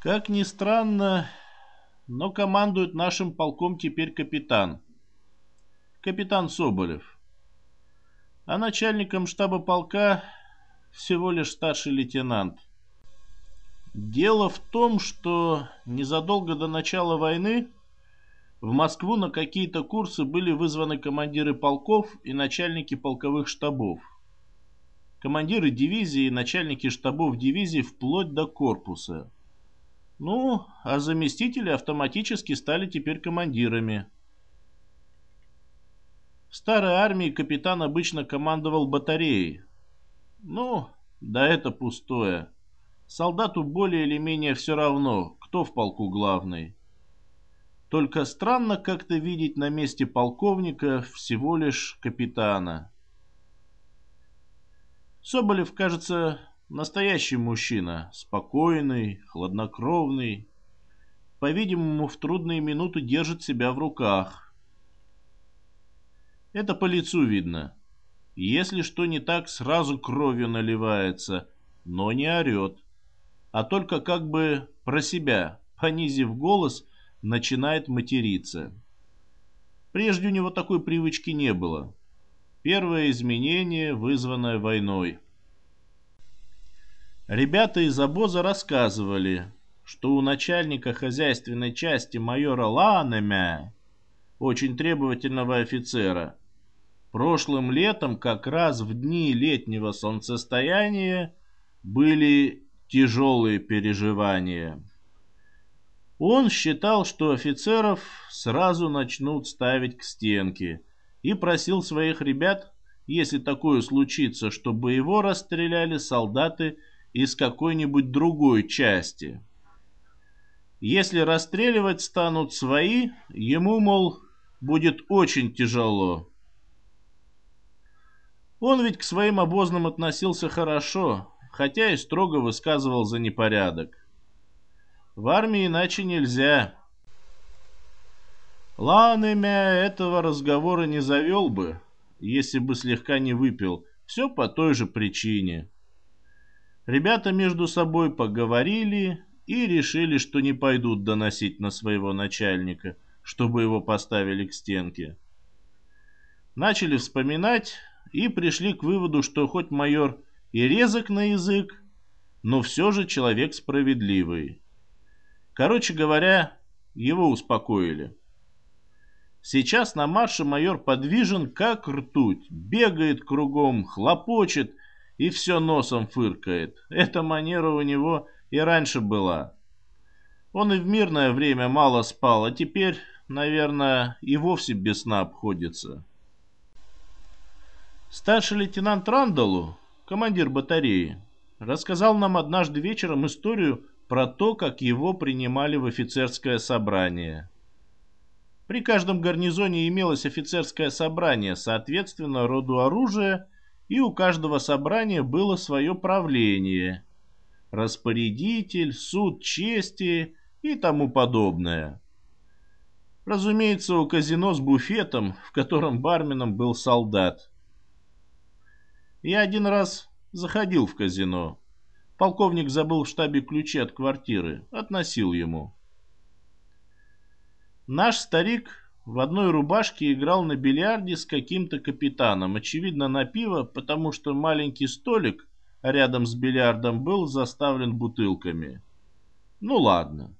Как ни странно, но командует нашим полком теперь капитан. Капитан Соболев. А начальником штаба полка всего лишь старший лейтенант. Дело в том, что незадолго до начала войны в Москву на какие-то курсы были вызваны командиры полков и начальники полковых штабов. Командиры дивизии и начальники штабов дивизий вплоть до корпуса. Ну, а заместители автоматически стали теперь командирами. В старой армии капитан обычно командовал батареей. Ну, да это пустое. Солдату более или менее все равно, кто в полку главный. Только странно как-то видеть на месте полковника всего лишь капитана. Соболев, кажется, настоящий мужчина, спокойный, хладнокровный. По-видимому, в трудные минуты держит себя в руках. Это по лицу видно. Если что не так, сразу кровью наливается, но не орет. А только как бы про себя, понизив голос, начинает материться. Прежде у него такой привычки не было. Первое изменение, вызванное войной. Ребята из обоза рассказывали, что у начальника хозяйственной части майора Ланемя, очень требовательного офицера, Прошлым летом, как раз в дни летнего солнцестояния, были тяжелые переживания. Он считал, что офицеров сразу начнут ставить к стенке, и просил своих ребят, если такое случится, чтобы его расстреляли солдаты из какой-нибудь другой части. Если расстреливать станут свои, ему, мол, будет очень тяжело. Он ведь к своим обозным относился хорошо, хотя и строго высказывал за непорядок. В армии иначе нельзя. Ланемя этого разговора не завел бы, если бы слегка не выпил. Все по той же причине. Ребята между собой поговорили и решили, что не пойдут доносить на своего начальника, чтобы его поставили к стенке. Начали вспоминать, и пришли к выводу, что хоть майор и резок на язык, но все же человек справедливый. Короче говоря, его успокоили. Сейчас на марше майор подвижен, как ртуть, бегает кругом, хлопочет и все носом фыркает. Эта манера у него и раньше была. Он и в мирное время мало спал, а теперь, наверное, и вовсе без сна обходится. Старший лейтенант Рандалу, командир батареи, рассказал нам однажды вечером историю про то, как его принимали в офицерское собрание. При каждом гарнизоне имелось офицерское собрание, соответственно, роду оружия, и у каждого собрания было свое правление, распорядитель, суд чести и тому подобное. Разумеется, у казино с буфетом, в котором барменом был солдат. Я один раз заходил в казино. Полковник забыл в штабе ключи от квартиры. Относил ему. Наш старик в одной рубашке играл на бильярде с каким-то капитаном. Очевидно, на пиво, потому что маленький столик рядом с бильярдом был заставлен бутылками. Ну ладно.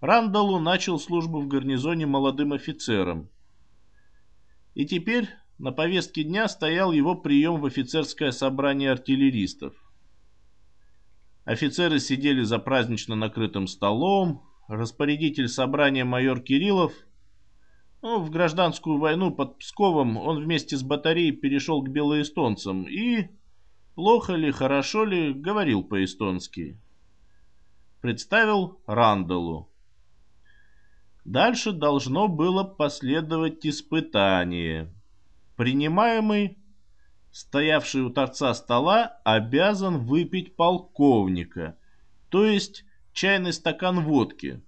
Рандалу начал службу в гарнизоне молодым офицером. И теперь на повестке дня стоял его прием в офицерское собрание артиллеристов. Офицеры сидели за празднично накрытым столом, распорядитель собрания майор Кириллов. Ну, в гражданскую войну под Псковом он вместе с батареей перешел к белоэстонцам и, плохо ли, хорошо ли, говорил по-эстонски. Представил Рандалу. Дальше должно было последовать испытание. Принимаемый, стоявший у торца стола, обязан выпить полковника, то есть чайный стакан водки.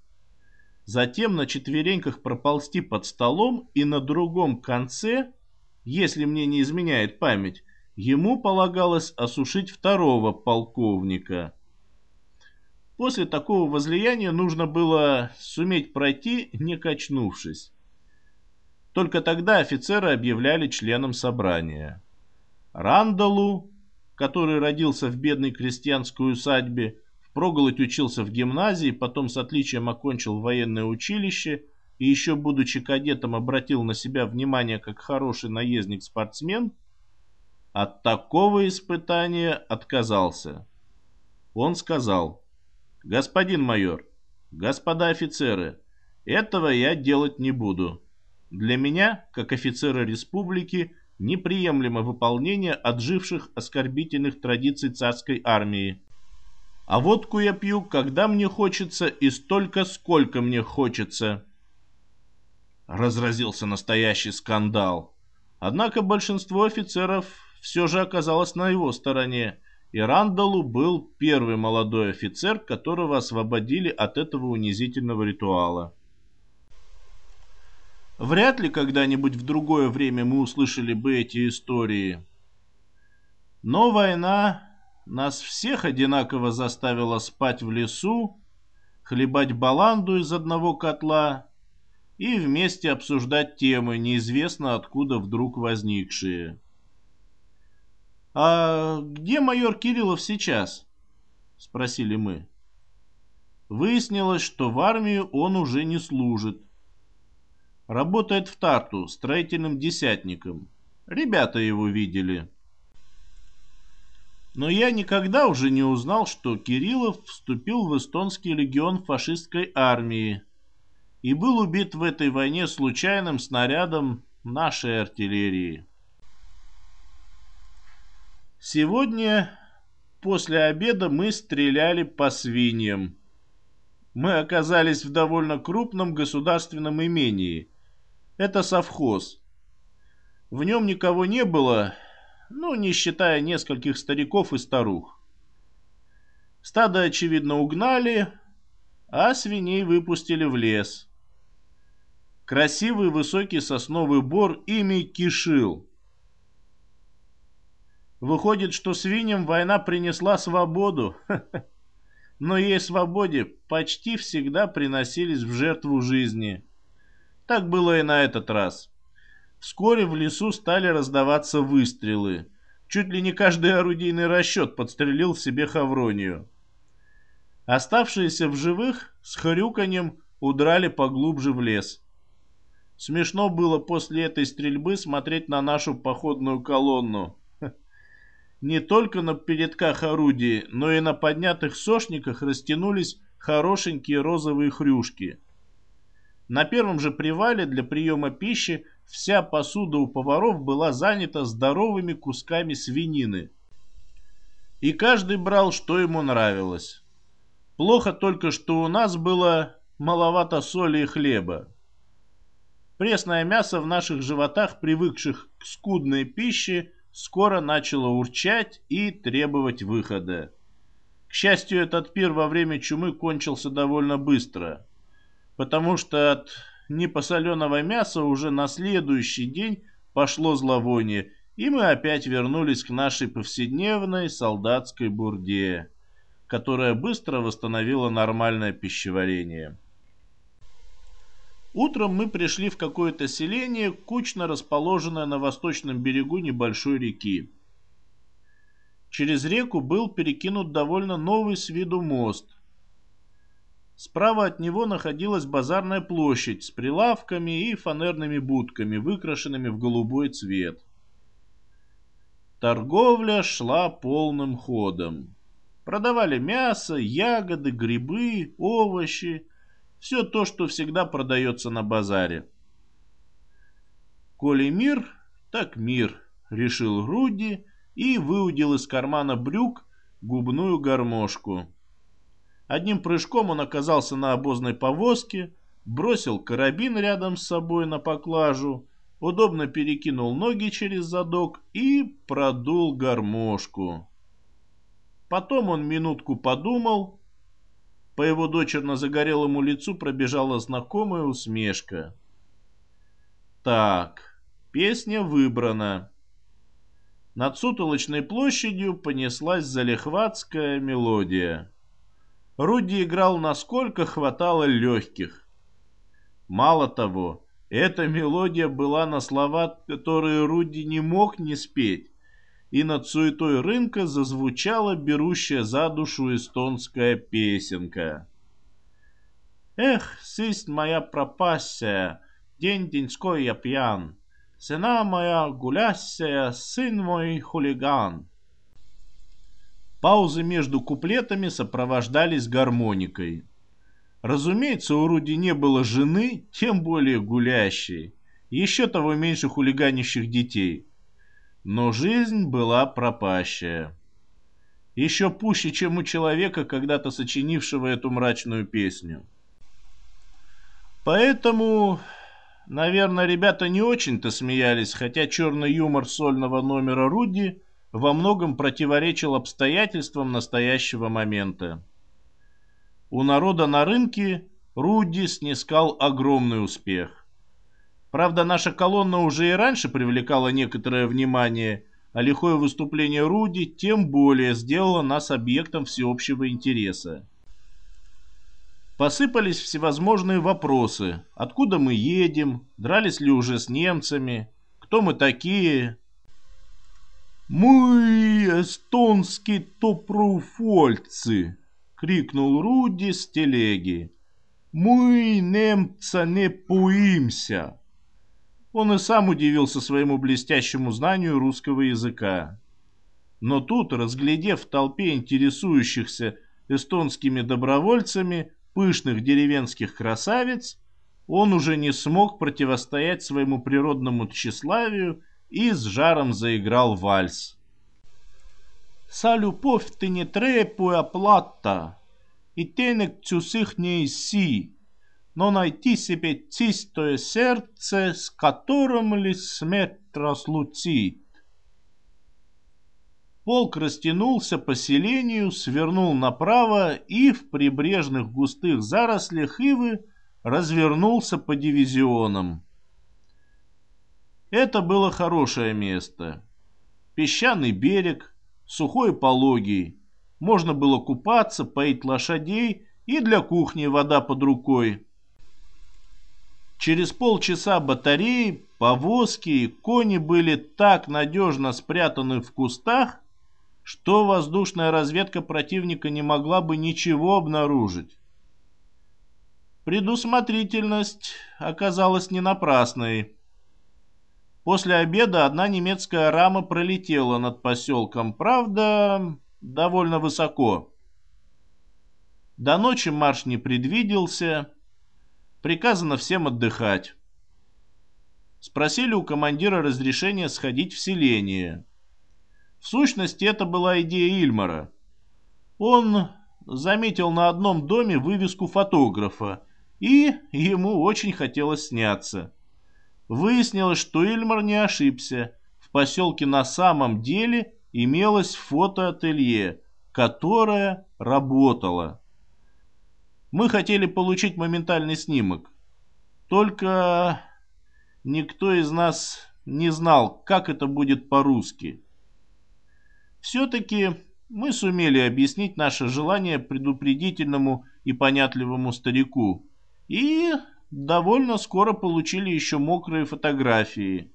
Затем на четвереньках проползти под столом и на другом конце, если мне не изменяет память, ему полагалось осушить второго полковника. После такого возлияния нужно было суметь пройти, не качнувшись. Только тогда офицеры объявляли членом собрания. Рандалу, который родился в бедной крестьянской усадьбе, впроголодь учился в гимназии, потом с отличием окончил военное училище и еще будучи кадетом обратил на себя внимание как хороший наездник-спортсмен, от такого испытания отказался. Он сказал, «Господин майор, господа офицеры, этого я делать не буду. Для меня, как офицера республики, неприемлемо выполнение отживших оскорбительных традиций царской армии. А водку я пью, когда мне хочется и столько, сколько мне хочется. Разразился настоящий скандал. Однако большинство офицеров все же оказалось на его стороне, и Рандалу был первый молодой офицер, которого освободили от этого унизительного ритуала. Вряд ли когда-нибудь в другое время мы услышали бы эти истории. Но война нас всех одинаково заставила спать в лесу, хлебать баланду из одного котла и вместе обсуждать темы, неизвестно откуда вдруг возникшие. «А где майор Кириллов сейчас?» — спросили мы. Выяснилось, что в армию он уже не служит. Работает в Тарту строительным десятником. Ребята его видели. Но я никогда уже не узнал, что Кириллов вступил в эстонский легион фашистской армии и был убит в этой войне случайным снарядом нашей артиллерии. Сегодня после обеда мы стреляли по свиньям. Мы оказались в довольно крупном государственном имении – это совхоз. В нем никого не было, ну, не считая нескольких стариков и старух. Стадо, очевидно, угнали, а свиней выпустили в лес. Красивый высокий сосновый бор ими кишил. Выходит, что свиньям война принесла свободу. Но ей свободе почти всегда приносились в жертву жизни. Так было и на этот раз. Вскоре в лесу стали раздаваться выстрелы. Чуть ли не каждый орудийный расчет подстрелил в себе Хавронию. Оставшиеся в живых с хрюканьем удрали поглубже в лес. Смешно было после этой стрельбы смотреть на нашу походную колонну. Не только на передках орудий, но и на поднятых сошниках растянулись хорошенькие розовые хрюшки – на первом же привале для приема пищи вся посуда у поваров была занята здоровыми кусками свинины. И каждый брал, что ему нравилось. Плохо только, что у нас было маловато соли и хлеба. Пресное мясо в наших животах, привыкших к скудной пище, скоро начало урчать и требовать выхода. К счастью, этот пир во время чумы кончился довольно быстро потому что от непосоленого мяса уже на следующий день пошло зловоние, и мы опять вернулись к нашей повседневной солдатской бурде, которая быстро восстановила нормальное пищеварение. Утром мы пришли в какое-то селение, кучно расположенное на восточном берегу небольшой реки. Через реку был перекинут довольно новый с виду мост, Справа от него находилась базарная площадь с прилавками и фанерными будками, выкрашенными в голубой цвет. Торговля шла полным ходом. Продавали мясо, ягоды, грибы, овощи. Все то, что всегда продается на базаре. Коли мир, так мир, решил Руди и выудил из кармана брюк губную гармошку. Одним прыжком он оказался на обозной повозке, бросил карабин рядом с собой на поклажу, удобно перекинул ноги через задок и продул гармошку. Потом он минутку подумал. По его дочерно-загорелому лицу пробежала знакомая усмешка. Так, песня выбрана. Над сутолочной площадью понеслась залихватская мелодия. Руди играл насколько хватало легких. Мало того, эта мелодия была на слова, которые Руди не мог не спеть, и над суетой рынка зазвучала берущая за душу эстонская песенка. «Эх, сысть моя пропасся, день деньской я пьян, Сына моя гулящая, сын мой хулиган». Паузы между куплетами сопровождались гармоникой. Разумеется, у Руди не было жены, тем более гулящей, еще того меньше хулиганящих детей. Но жизнь была пропащая. Еще пуще, чем у человека, когда-то сочинившего эту мрачную песню. Поэтому, наверное, ребята не очень-то смеялись, хотя черный юмор сольного номера Руди во многом противоречил обстоятельствам настоящего момента. У народа на рынке Руди снискал огромный успех. Правда, наша колонна уже и раньше привлекала некоторое внимание, а лихое выступление Руди тем более сделало нас объектом всеобщего интереса. Посыпались всевозможные вопросы. Откуда мы едем? Дрались ли уже с немцами? Кто мы такие? «Мы эстонские топруфольцы!» — крикнул Руди с телеги. «Мы немца не пуимся!» Он и сам удивился своему блестящему знанию русского языка. Но тут, разглядев в толпе интересующихся эстонскими добровольцами пышных деревенских красавиц, он уже не смог противостоять своему природному тщеславию и с жаром заиграл вальс. «Са любовь ты не требуя плата, и денег цюсых не иси, но найти себе чистое сердце, с которым ли смерть разлучит». Полк растянулся по селению, свернул направо и в прибрежных густых зарослях ивы развернулся по дивизионам. Это было хорошее место. Песчаный берег, сухой пологий. Можно было купаться, поить лошадей и для кухни вода под рукой. Через полчаса батареи, повозки и кони были так надежно спрятаны в кустах, что воздушная разведка противника не могла бы ничего обнаружить. Предусмотрительность оказалась не напрасной. После обеда одна немецкая рама пролетела над поселком, правда, довольно высоко. До ночи марш не предвиделся, приказано всем отдыхать. Спросили у командира разрешения сходить в селение. В сущности, это была идея Ильмара. Он заметил на одном доме вывеску фотографа, и ему очень хотелось сняться. Выяснилось, что Ильмар не ошибся. В поселке на самом деле имелось фотоателье, которое работало. Мы хотели получить моментальный снимок. Только никто из нас не знал, как это будет по-русски. Все-таки мы сумели объяснить наше желание предупредительному и понятливому старику. И довольно скоро получили еще мокрые фотографии.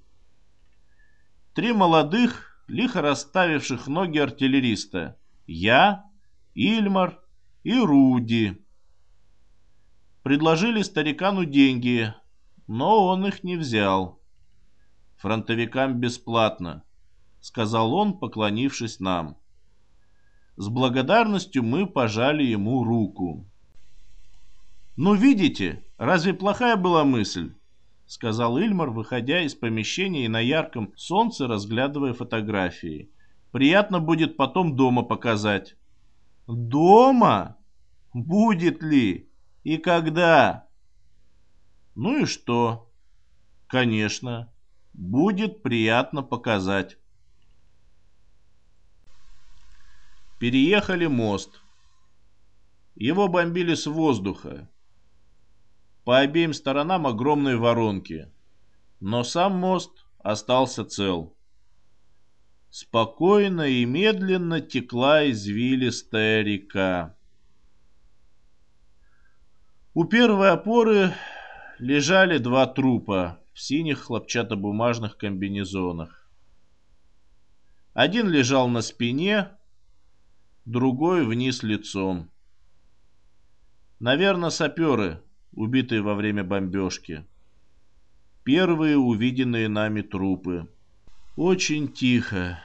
Три молодых, лихо расставивших ноги артиллериста. Я, Ильмар и Руди. Предложили старикану деньги, но он их не взял. Фронтовикам бесплатно, сказал он, поклонившись нам. С благодарностью мы пожали ему руку. «Ну, видите, разве плохая была мысль?» — сказал Ильмар, выходя из помещения и на ярком солнце разглядывая фотографии. «Приятно будет потом дома показать». «Дома? Будет ли? И когда?» «Ну и что?» «Конечно, будет приятно показать». Переехали мост. Его бомбили с воздуха. По обеим сторонам огромные воронки. Но сам мост остался цел. Спокойно и медленно текла извилистая река. У первой опоры лежали два трупа в синих хлопчатобумажных комбинезонах. Один лежал на спине, другой вниз лицом. Наверное, саперы, убитые во время бомбежки. Первые увиденные нами трупы. Очень тихо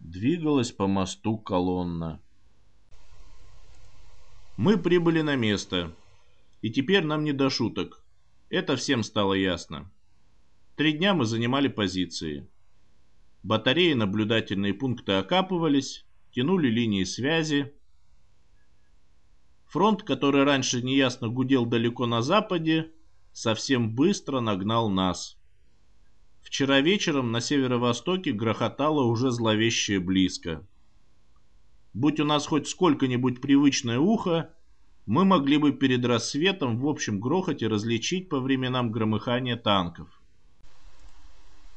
двигалась по мосту колонна. Мы прибыли на место, и теперь нам не до шуток. Это всем стало ясно. Три дня мы занимали позиции. Батареи, наблюдательные пункты окапывались, тянули линии связи. Фронт, который раньше неясно гудел далеко на западе, совсем быстро нагнал нас. Вчера вечером на северо-востоке грохотало уже зловещее близко. Будь у нас хоть сколько-нибудь привычное ухо, мы могли бы перед рассветом в общем грохоте различить по временам громыхание танков.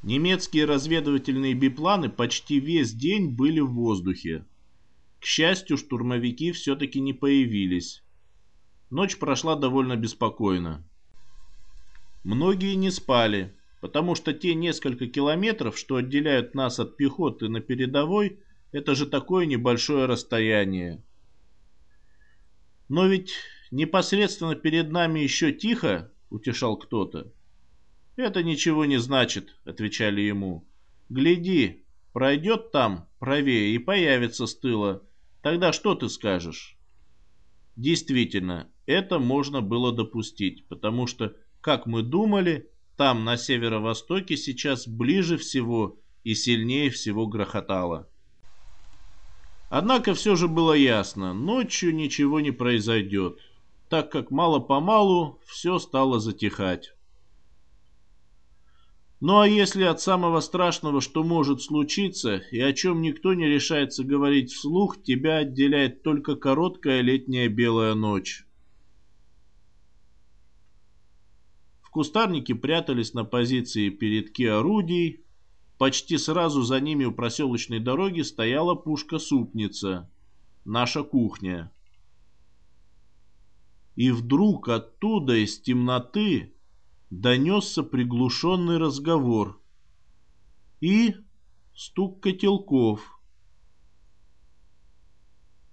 Немецкие разведывательные бипланы почти весь день были в воздухе. К счастью, штурмовики все-таки не появились. Ночь прошла довольно беспокойно. Многие не спали, потому что те несколько километров, что отделяют нас от пехоты на передовой, это же такое небольшое расстояние. Но ведь непосредственно перед нами еще тихо, утешал кто-то. «Это ничего не значит», — отвечали ему. «Гляди, пройдет там, правее, и появится с тыла. Тогда что ты скажешь?» Действительно, это можно было допустить, потому что, как мы думали, там, на северо-востоке, сейчас ближе всего и сильнее всего грохотало. Однако все же было ясно, ночью ничего не произойдет, так как мало-помалу все стало затихать. Ну а если от самого страшного, что может случиться, и о чем никто не решается говорить вслух, тебя отделяет только короткая летняя белая ночь. В кустарнике прятались на позиции передки орудий. Почти сразу за ними у проселочной дороги стояла пушка-супница. Наша кухня. И вдруг оттуда из темноты донесся приглушенный разговор и стук котелков.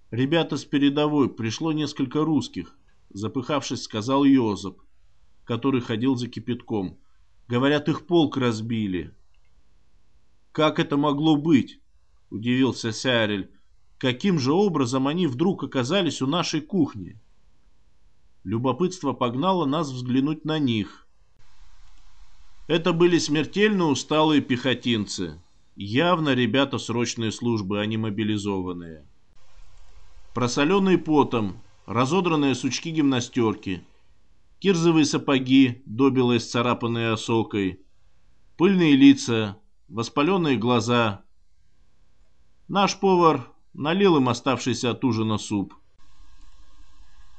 «Ребята с передовой, пришло несколько русских», — запыхавшись, сказал Йозеп, который ходил за кипятком. «Говорят, их полк разбили». «Как это могло быть?» — удивился Сярель. «Каким же образом они вдруг оказались у нашей кухни?» Любопытство погнало нас взглянуть на них — это были смертельно усталые пехотинцы. Явно ребята срочной службы, а не мобилизованные. Просоленные потом, разодранные сучки гимнастерки, кирзовые сапоги, добело исцарапанные осокой, пыльные лица, воспаленные глаза. Наш повар налил им оставшийся от ужина суп.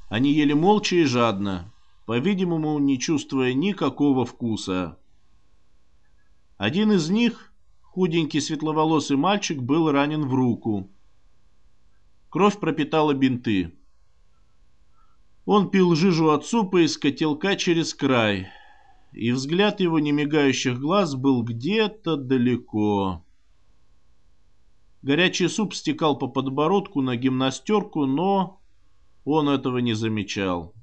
Они ели молча и жадно, по-видимому, не чувствуя никакого вкуса. Один из них, худенький светловолосый мальчик, был ранен в руку. Кровь пропитала бинты. Он пил жижу от супа из котелка через край, и взгляд его немигающих глаз был где-то далеко. Горячий суп стекал по подбородку на гимнастерку, но он этого не замечал.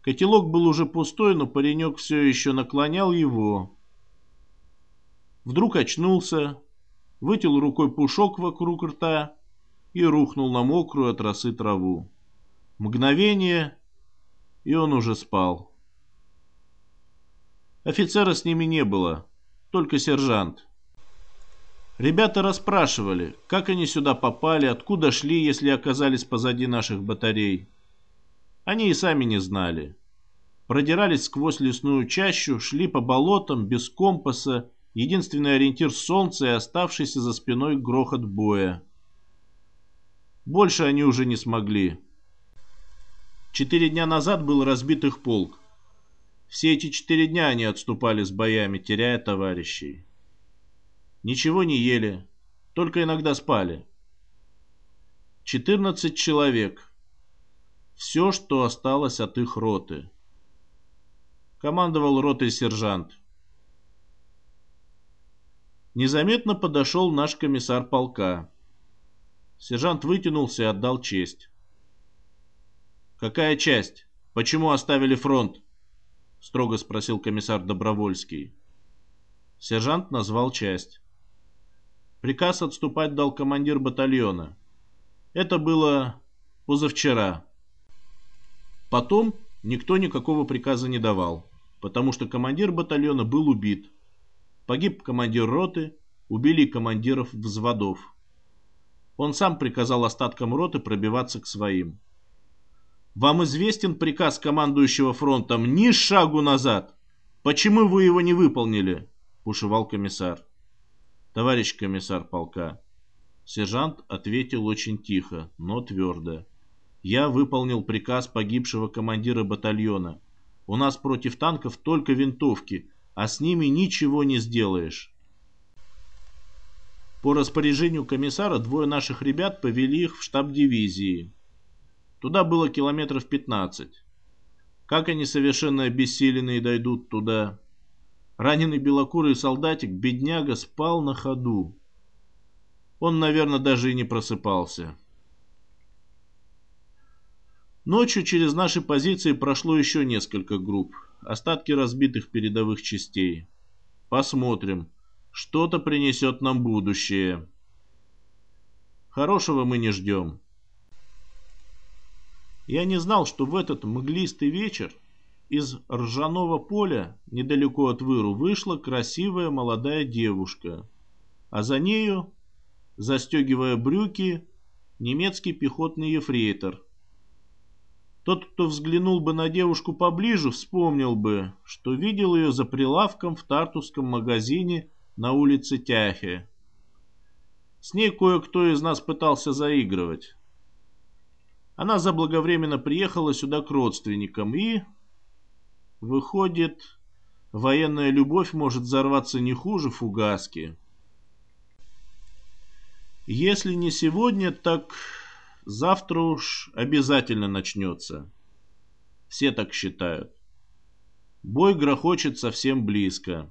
Котелок был уже пустой, но паренек все еще наклонял его. Вдруг очнулся, вытел рукой пушок вокруг рта и рухнул на мокрую от росы траву. Мгновение, и он уже спал. Офицера с ними не было, только сержант. Ребята расспрашивали, как они сюда попали, откуда шли, если оказались позади наших батарей. Они и сами не знали. Продирались сквозь лесную чащу, шли по болотам без компаса единственный ориентир солнце и оставшийся за спиной грохот боя. Больше они уже не смогли. Четыре дня назад был разбит их полк. Все эти четыре дня они отступали с боями, теряя товарищей. Ничего не ели, только иногда спали. Четырнадцать человек. все, что осталось от их роты. Командовал ротой сержант. Незаметно подошел наш комиссар полка. Сержант вытянулся и отдал честь. «Какая часть? Почему оставили фронт?» — строго спросил комиссар Добровольский. Сержант назвал часть. Приказ отступать дал командир батальона. Это было позавчера. Потом никто никакого приказа не давал, потому что командир батальона был убит. Погиб командир роты, убили командиров взводов. Он сам приказал остаткам роты пробиваться к своим. Вам известен приказ командующего фронтом ни шагу назад. Почему вы его не выполнили? Бушевал комиссар. Товарищ комиссар полка. Сержант ответил очень тихо, но твердо. Я выполнил приказ погибшего командира батальона. У нас против танков только винтовки, а с ними ничего не сделаешь. По распоряжению комиссара двое наших ребят повели их в штаб дивизии. Туда было километров 15. Как они совершенно обессиленные дойдут туда? Раненый белокурый солдатик, бедняга, спал на ходу. Он, наверное, даже и не просыпался. Ночью через наши позиции прошло еще несколько групп, остатки разбитых передовых частей. Посмотрим, что-то принесет нам будущее. Хорошего мы не ждем. Я не знал, что в этот мглистый вечер из ржаного поля недалеко от выру вышла красивая молодая девушка, а за нею, застегивая брюки, немецкий пехотный ефрейтор. Тот, кто взглянул бы на девушку поближе, вспомнил бы, что видел ее за прилавком в тартусском магазине на улице Тяхе. С ней кое-кто из нас пытался заигрывать. Она заблаговременно приехала сюда к родственникам и... Выходит, военная любовь может взорваться не хуже фугаски. Если не сегодня, так завтра уж обязательно начнется. Все так считают. Бой грохочет совсем близко.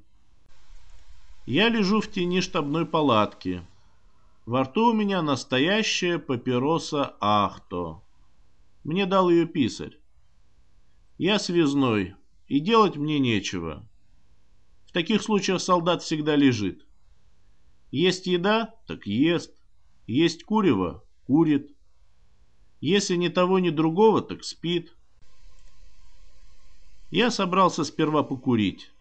Я лежу в тени штабной палатки. Во рту у меня настоящая папироса Ахто. Мне дал ее писарь. Я связной, и делать мне нечего. В таких случаях солдат всегда лежит. Есть еда, так ест. Есть курево, курит. Если ни того, ни другого, так спит. Я собрался сперва покурить,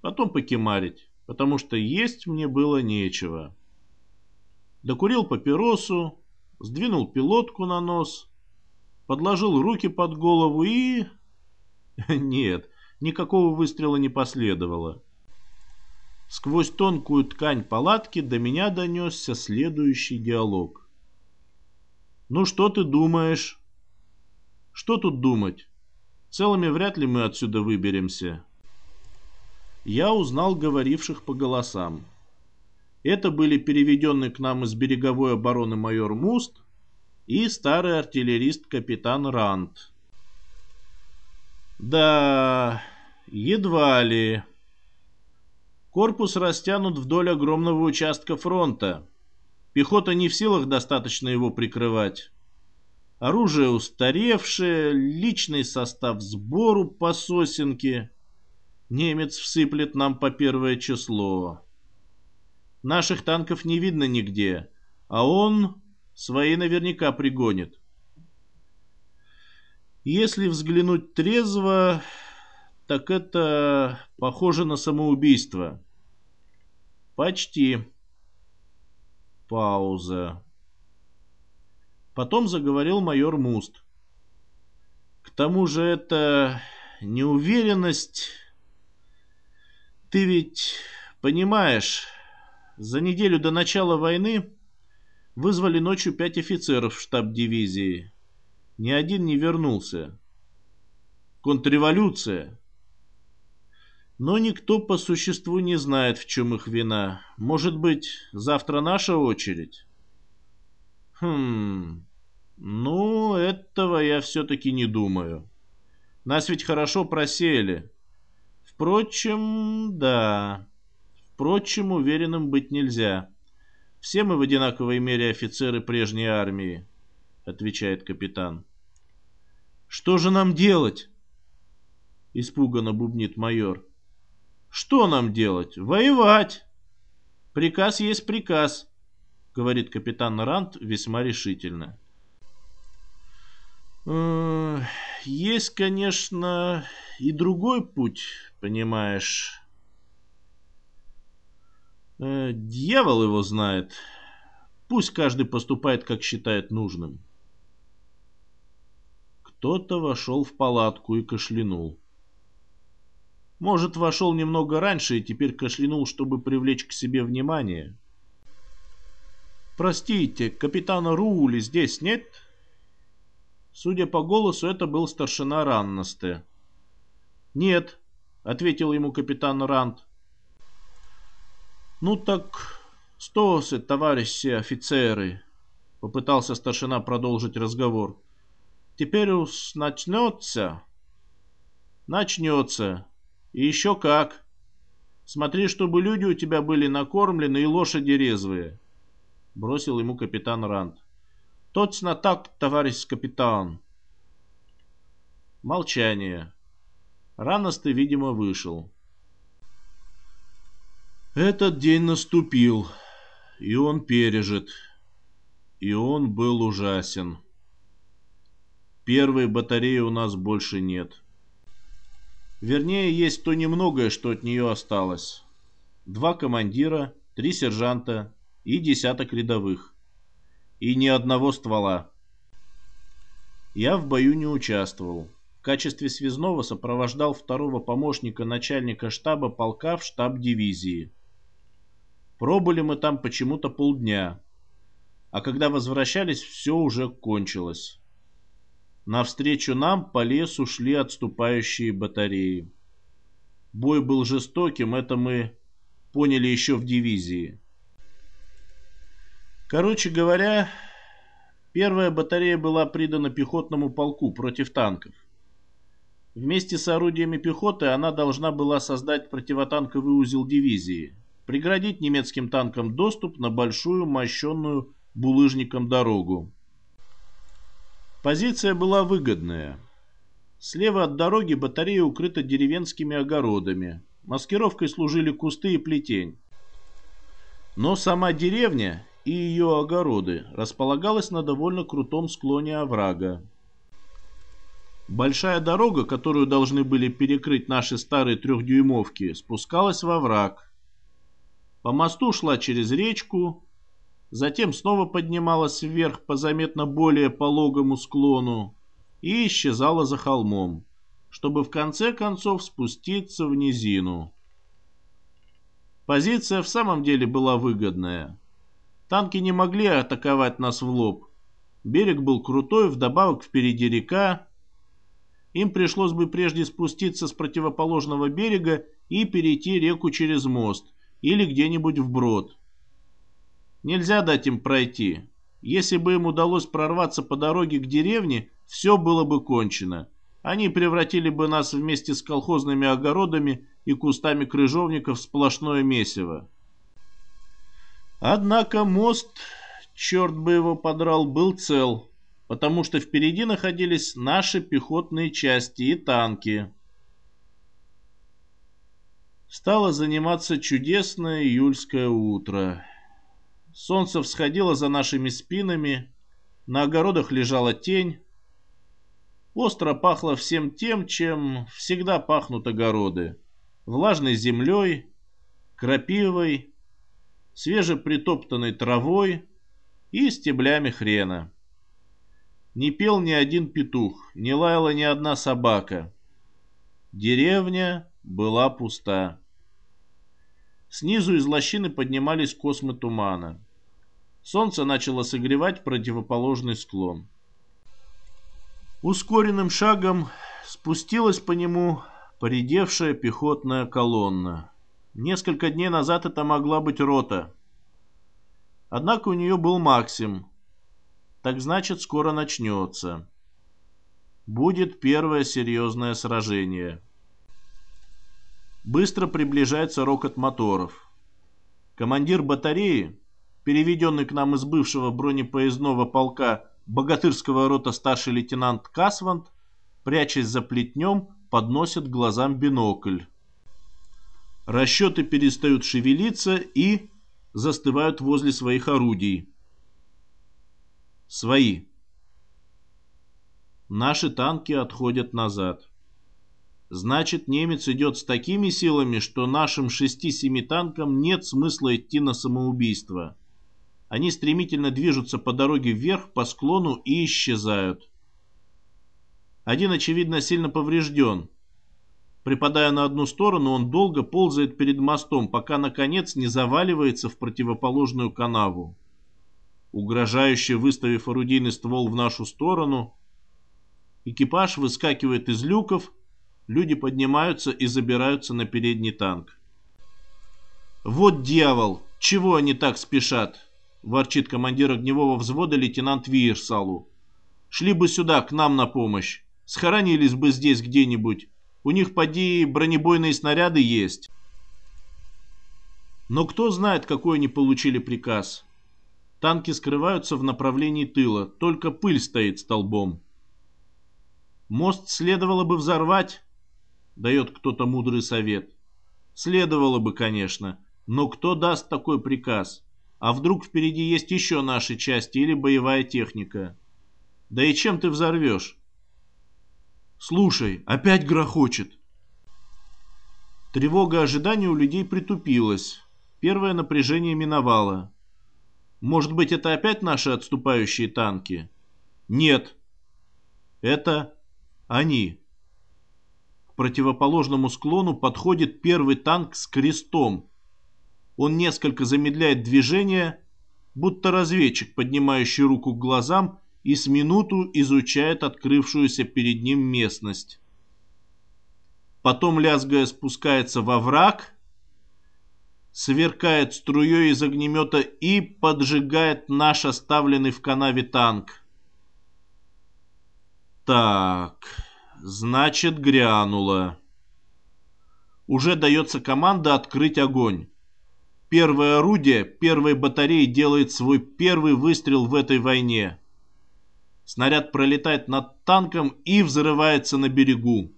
потом покемарить, потому что есть мне было нечего. Докурил папиросу, сдвинул пилотку на нос, подложил руки под голову и... Нет, никакого выстрела не последовало. Сквозь тонкую ткань палатки до меня донесся следующий диалог. «Ну что ты думаешь?» «Что тут думать? Целыми вряд ли мы отсюда выберемся». Я узнал говоривших по голосам. Это были переведенный к нам из береговой обороны майор Муст и старый артиллерист капитан Рант. Да, едва ли. Корпус растянут вдоль огромного участка фронта. Пехота не в силах достаточно его прикрывать. Оружие устаревшее, личный состав сбору по сосенке. Немец всыплет нам по первое число. Наших танков не видно нигде, а он Свои наверняка пригонит. Если взглянуть трезво, так это похоже на самоубийство. Почти. Пауза. Потом заговорил майор Муст. К тому же это неуверенность... Ты ведь понимаешь, за неделю до начала войны Вызвали ночью пять офицеров в штаб дивизии. Ни один не вернулся. Контрреволюция. Но никто по существу не знает, в чем их вина. Может быть, завтра наша очередь? Хм... Ну, этого я все-таки не думаю. Нас ведь хорошо просеяли. Впрочем, да. Впрочем, уверенным быть нельзя. Все мы в одинаковой мере офицеры прежней армии, отвечает капитан. Что же нам делать? Испуганно бубнит майор. Что нам делать? Воевать! Приказ есть приказ, говорит капитан Рант весьма решительно. Э, есть, конечно, и другой путь, понимаешь. Э, дьявол его знает. Пусть каждый поступает, как считает нужным. Кто-то вошел в палатку и кашлянул. Может, вошел немного раньше и теперь кашлянул, чтобы привлечь к себе внимание. «Простите, капитана Рули здесь нет?» Судя по голосу, это был старшина Раннасте. «Нет», — ответил ему капитан Рант. «Ну так, стосы, товарищи офицеры», — попытался старшина продолжить разговор. «Теперь уж начнется?» «Начнется. И еще как. Смотри, чтобы люди у тебя были накормлены и лошади резвые», — бросил ему капитан Рант. Точно так, товарищ капитан. Молчание. Раностый, видимо, вышел. Этот день наступил, и он пережит. И он был ужасен. Первой батареи у нас больше нет. Вернее, есть то немногое, что от нее осталось. Два командира, три сержанта и десяток рядовых и ни одного ствола. Я в бою не участвовал. В качестве связного сопровождал второго помощника начальника штаба полка в штаб дивизии. Пробыли мы там почему-то полдня, а когда возвращались, все уже кончилось. Навстречу нам по лесу шли отступающие батареи. Бой был жестоким, это мы поняли еще в дивизии. Короче говоря, первая батарея была придана пехотному полку против танков. Вместе с орудиями пехоты она должна была создать противотанковый узел дивизии, преградить немецким танкам доступ на большую мощенную булыжником дорогу. Позиция была выгодная. Слева от дороги батарея укрыта деревенскими огородами. Маскировкой служили кусты и плетень. Но сама деревня и ее огороды располагалась на довольно крутом склоне оврага. Большая дорога, которую должны были перекрыть наши старые трехдюймовки, спускалась во враг. По мосту шла через речку, затем снова поднималась вверх по заметно более пологому склону и исчезала за холмом, чтобы в конце концов спуститься в низину. Позиция в самом деле была выгодная. Танки не могли атаковать нас в лоб. Берег был крутой, вдобавок впереди река. Им пришлось бы прежде спуститься с противоположного берега и перейти реку через мост или где-нибудь вброд. Нельзя дать им пройти. Если бы им удалось прорваться по дороге к деревне, все было бы кончено. Они превратили бы нас вместе с колхозными огородами и кустами крыжовников в сплошное месиво. Однако мост, черт бы его подрал, был цел, потому что впереди находились наши пехотные части и танки. Стало заниматься чудесное июльское утро. Солнце всходило за нашими спинами, на огородах лежала тень. Остро пахло всем тем, чем всегда пахнут огороды. Влажной землей, крапивой, свежепритоптанной травой и стеблями хрена. Не пел ни один петух, не лаяла ни одна собака. Деревня была пуста. Снизу из лощины поднимались космы тумана. Солнце начало согревать противоположный склон. Ускоренным шагом спустилась по нему поредевшая пехотная колонна. Несколько дней назад это могла быть рота. Однако у нее был Максим. так значит скоро начнется. Будет первое серьезное сражение. Быстро приближается рокот моторов. Командир батареи, переведенный к нам из бывшего бронепоездного полка богатырского рота старший лейтенант Касвант, прячась за плетнем, подносит глазам бинокль. Расчеты перестают шевелиться и застывают возле своих орудий. Свои. Наши танки отходят назад. Значит, немец идет с такими силами, что нашим 6-7 танкам нет смысла идти на самоубийство. Они стремительно движутся по дороге вверх по склону и исчезают. Один, очевидно, сильно поврежден. Припадая на одну сторону, он долго ползает перед мостом, пока, наконец, не заваливается в противоположную канаву. Угрожающе выставив орудийный ствол в нашу сторону, экипаж выскакивает из люков, люди поднимаются и забираются на передний танк. «Вот дьявол! Чего они так спешат?» — ворчит командир огневого взвода лейтенант Виерсалу. «Шли бы сюда, к нам на помощь. Схоронились бы здесь где-нибудь. У них, поди, бронебойные снаряды есть». Но кто знает, какой они получили приказ. Танки скрываются в направлении тыла, только пыль стоит столбом. Мост следовало бы взорвать, дает кто-то мудрый совет. Следовало бы, конечно, но кто даст такой приказ? А вдруг впереди есть еще наши части или боевая техника? Да и чем ты взорвешь? Слушай, опять грохочет. Тревога ожидания у людей притупилась. Первое напряжение миновало. Может быть, это опять наши отступающие танки? Нет. Это они. К противоположному склону подходит первый танк с крестом, он несколько замедляет движение, будто разведчик, поднимающий руку к глазам и с минуту изучает открывшуюся перед ним местность. Потом, лязгая, спускается во враг, сверкает струей из огнемета и поджигает наш оставленный в канаве танк. Так, значит, грянуло. Уже дается команда открыть огонь. Первое орудие первой батареи делает свой первый выстрел в этой войне. Снаряд пролетает над танком и взрывается на берегу.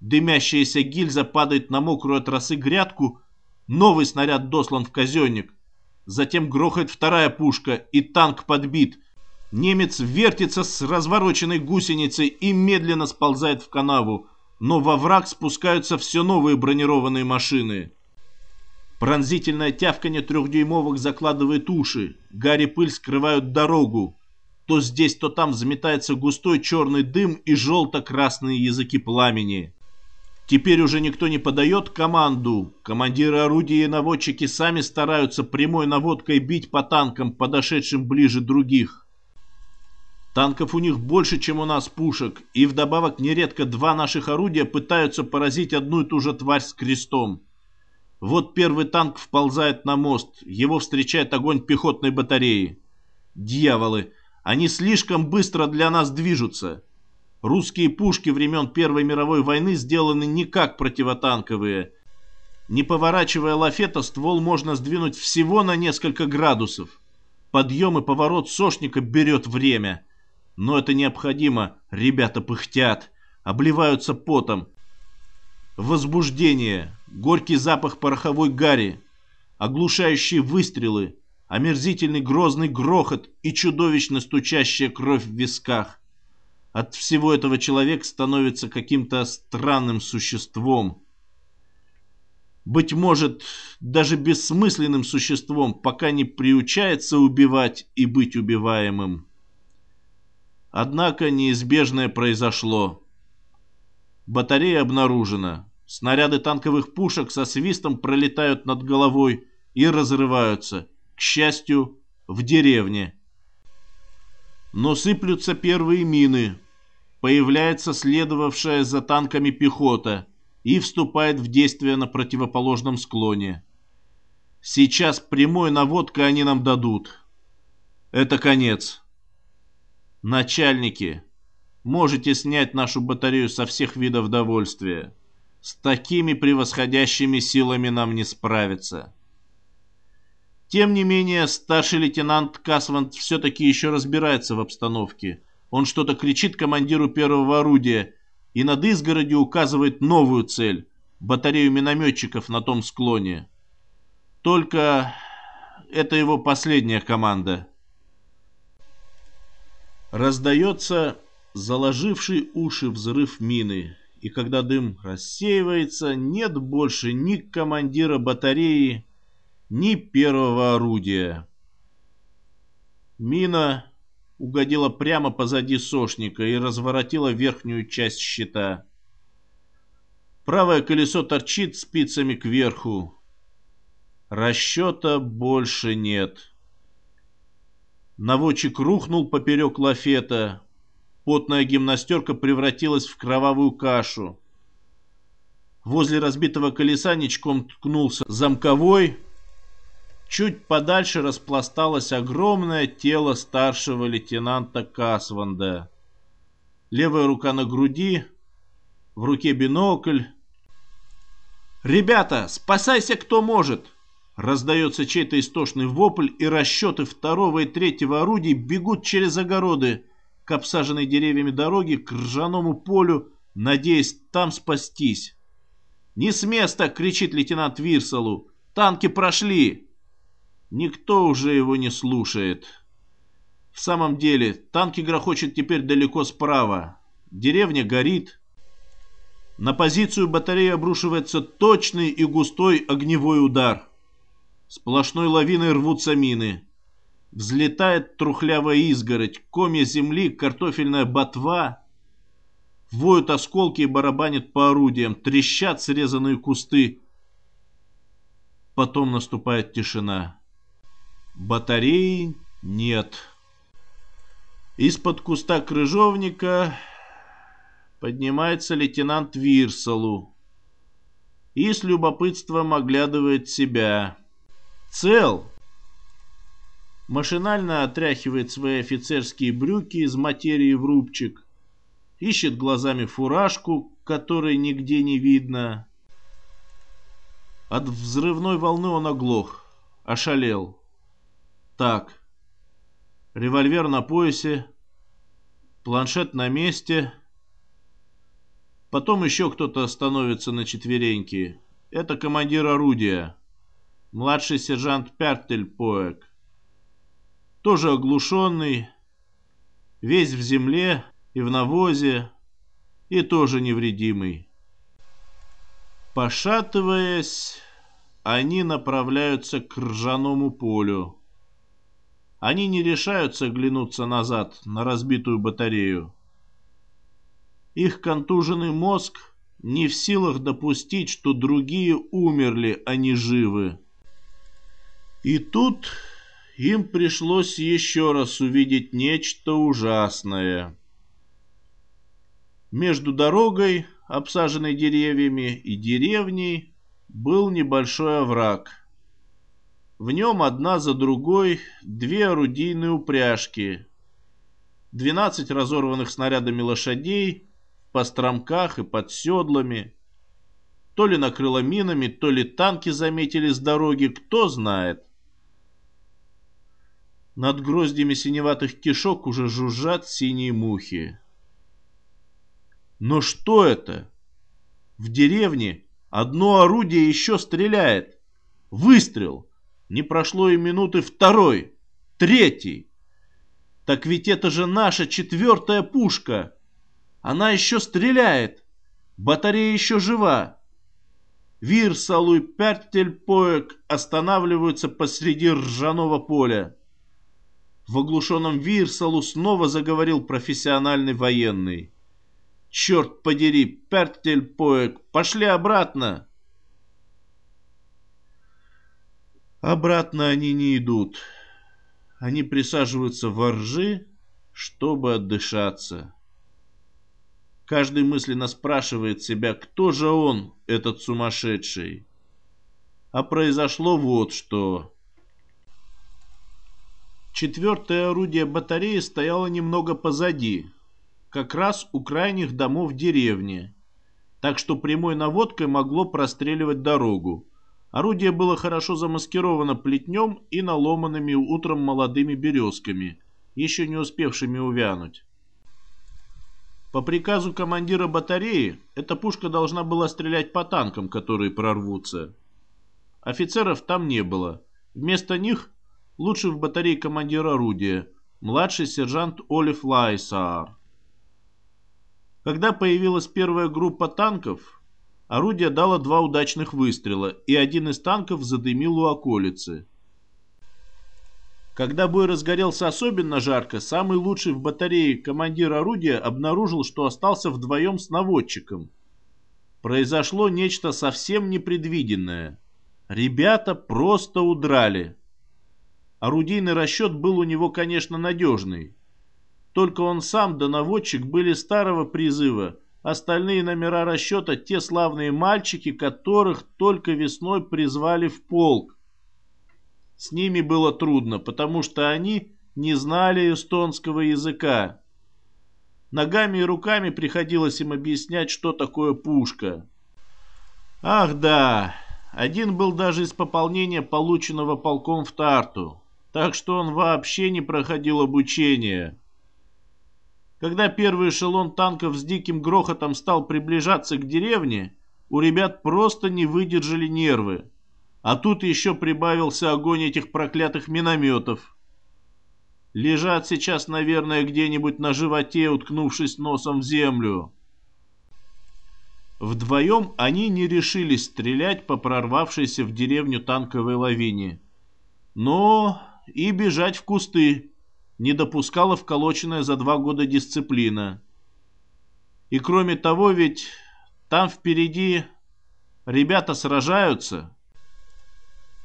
Дымящаяся гильза падает на мокрую от росы грядку, новый снаряд дослан в казенник. Затем грохает вторая пушка, и танк подбит. Немец вертится с развороченной гусеницей и медленно сползает в канаву, но во враг спускаются все новые бронированные машины. Пронзительное тявканье трехдюймовых закладывает уши. Гарри пыль скрывают дорогу. То здесь, то там взметается густой черный дым и желто-красные языки пламени. Теперь уже никто не подает команду. Командиры орудия и наводчики сами стараются прямой наводкой бить по танкам, подошедшим ближе других. Танков у них больше, чем у нас пушек, и вдобавок нередко два наших орудия пытаются поразить одну и ту же тварь с крестом. Вот первый танк вползает на мост. Его встречает огонь пехотной батареи. Дьяволы! Они слишком быстро для нас движутся. Русские пушки времен Первой мировой войны сделаны не как противотанковые. Не поворачивая лафета, ствол можно сдвинуть всего на несколько градусов. Подъем и поворот сошника берет время. Но это необходимо. Ребята пыхтят, обливаются потом. Возбуждение, горький запах пороховой гари, оглушающие выстрелы, омерзительный грозный грохот и чудовищно стучащая кровь в висках. От всего этого человек становится каким-то странным существом. Быть может, даже бессмысленным существом, пока не приучается убивать и быть убиваемым. Однако неизбежное произошло. Батарея обнаружена. Снаряды танковых пушек со свистом пролетают над головой и разрываются. К счастью, в деревне. Но сыплются первые мины. Появляется следовавшая за танками пехота и вступает в действие на противоположном склоне. Сейчас прямой наводкой они нам дадут. Это конец. Начальники, можете снять нашу батарею со всех видов довольствия. С такими превосходящими силами нам не справиться. Тем не менее, старший лейтенант Касванд все-таки еще разбирается в обстановке. Он что-то кричит командиру первого орудия и над изгородью указывает новую цель – батарею минометчиков на том склоне. Только это его последняя команда. Раздается заложивший уши взрыв мины и когда дым рассеивается, нет больше ни командира батареи, ни первого орудия. Мина угодила прямо позади сошника и разворотила верхнюю часть щита. Правое колесо торчит спицами кверху. Расчета больше нет. Наводчик рухнул поперек лафета, Потная гимнастерка превратилась в кровавую кашу. Возле разбитого колеса ничком ткнулся замковой. Чуть подальше распласталось огромное тело старшего лейтенанта Касванда. Левая рука на груди, в руке бинокль. «Ребята, спасайся кто может!» Раздается чей-то истошный вопль, и расчеты второго и третьего орудий бегут через огороды, к обсаженной деревьями дороге, к ржаному полю, надеясь там спастись. «Не с места!» — кричит лейтенант Вирсалу. «Танки прошли!» Никто уже его не слушает. В самом деле, танки грохочет теперь далеко справа. Деревня горит. На позицию батареи обрушивается точный и густой огневой удар. Сплошной лавиной рвутся мины. Взлетает трухлявая изгородь, комья земли, картофельная ботва. Воют осколки и барабанят по орудиям, трещат срезанные кусты. Потом наступает тишина. Батареи нет. Из-под куста крыжовника поднимается лейтенант Вирсалу и с любопытством оглядывает себя. Цел, машинально отряхивает свои офицерские брюки из материи в рубчик, ищет глазами фуражку, которой нигде не видно. От взрывной волны он оглох, ошалел. Так, револьвер на поясе, планшет на месте. Потом еще кто-то становится на четвереньки. Это командир орудия, младший сержант Пертельпоек тоже оглушенный, весь в земле и в навозе, и тоже невредимый. Пошатываясь, они направляются к ржаному полю. Они не решаются глянуться назад на разбитую батарею. Их контуженный мозг не в силах допустить, что другие умерли, а не живы. И тут им пришлось еще раз увидеть нечто ужасное. Между дорогой, обсаженной деревьями, и деревней был небольшой овраг. В нем одна за другой две орудийные упряжки, двенадцать разорванных снарядами лошадей по стромках и под седлами. То ли накрыло минами, то ли танки заметили с дороги, кто знает. Над гроздями синеватых кишок уже жужжат синие мухи. Но что это? В деревне одно орудие еще стреляет. Выстрел. Не прошло и минуты второй, третий. Так ведь это же наша четвертая пушка. Она еще стреляет. Батарея еще жива. Вирсалу и Пертельпоек останавливаются посреди ржаного поля. В оглушенном Вирсалу снова заговорил профессиональный военный. «Черт подери, Пертельпоек, пошли обратно!» Обратно они не идут. Они присаживаются в ржи, чтобы отдышаться. Каждый мысленно спрашивает себя, кто же он, этот сумасшедший. А произошло вот что. Четвертое орудие батареи стояло немного позади, как раз у крайних домов деревни, так что прямой наводкой могло простреливать дорогу. Орудие было хорошо замаскировано плетнем и наломанными утром молодыми березками, еще не успевшими увянуть. По приказу командира батареи, эта пушка должна была стрелять по танкам, которые прорвутся. Офицеров там не было. Вместо них лучший в батарее командир орудия, младший сержант Олив Лайсаар. Когда появилась первая группа танков, орудие дало два удачных выстрела, и один из танков задымил у околицы. Когда бой разгорелся особенно жарко, самый лучший в батарее командир орудия обнаружил, что остался вдвоем с наводчиком. Произошло нечто совсем непредвиденное. Ребята просто удрали. Орудийный расчет был у него, конечно, надежный. Только он сам да наводчик были старого призыва. Остальные номера расчета те славные мальчики, которых только весной призвали в полк. С ними было трудно, потому что они не знали эстонского языка. Ногами и руками приходилось им объяснять, что такое пушка. Ах да, один был даже из пополнения, полученного полком в Тарту, так что он вообще не проходил обучение. Когда первый эшелон танков с диким грохотом стал приближаться к деревне, у ребят просто не выдержали нервы. А тут еще прибавился огонь этих проклятых минометов. Лежат сейчас, наверное, где-нибудь на животе, уткнувшись носом в землю. Вдвоем они не решились стрелять по прорвавшейся в деревню танковой лавине. Но и бежать в кусты не допускала вколоченная за два года дисциплина. И кроме того, ведь там впереди ребята сражаются,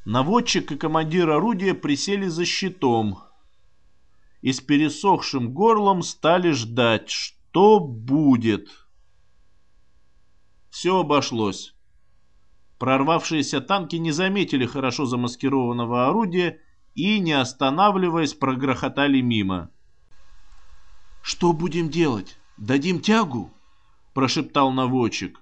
Наводчик и командир орудия присели за щитом и с пересохшим горлом стали ждать, что будет. Все обошлось. Прорвавшиеся танки не заметили хорошо замаскированного орудия и, не останавливаясь, прогрохотали мимо. «Что будем делать? Дадим тягу?» – прошептал наводчик.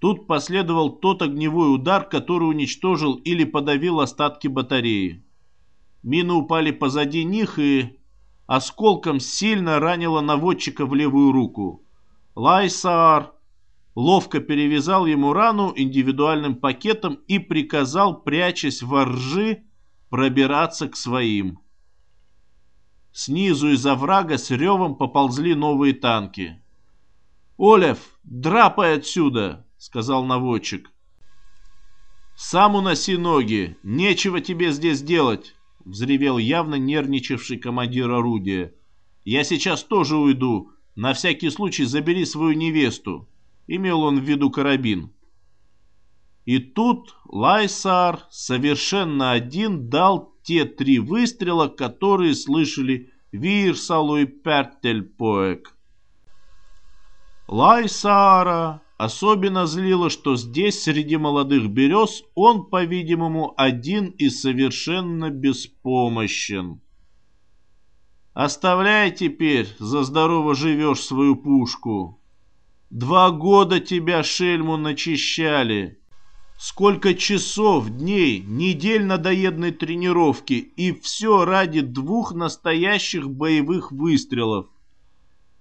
Тут последовал тот огневой удар, который уничтожил или подавил остатки батареи. Мины упали позади них и осколком сильно ранило наводчика в левую руку. Лайсаар ловко перевязал ему рану индивидуальным пакетом и приказал, прячась во ржи, пробираться к своим. Снизу из оврага с ревом поползли новые танки. «Олев, драпай отсюда!» сказал наводчик. «Сам уноси ноги! Нечего тебе здесь делать!» — взревел явно нервничавший командир орудия. «Я сейчас тоже уйду. На всякий случай забери свою невесту». Имел он в виду карабин. И тут Лайсар совершенно один дал те три выстрела, которые слышали Вирсалу и Пертельпоек. Лайсара Особенно злило, что здесь, среди молодых берез, он, по-видимому, один и совершенно беспомощен. Оставляй теперь, за здорово живешь свою пушку. Два года тебя, шельму, начищали. Сколько часов, дней, недель надоедной тренировки, и все ради двух настоящих боевых выстрелов.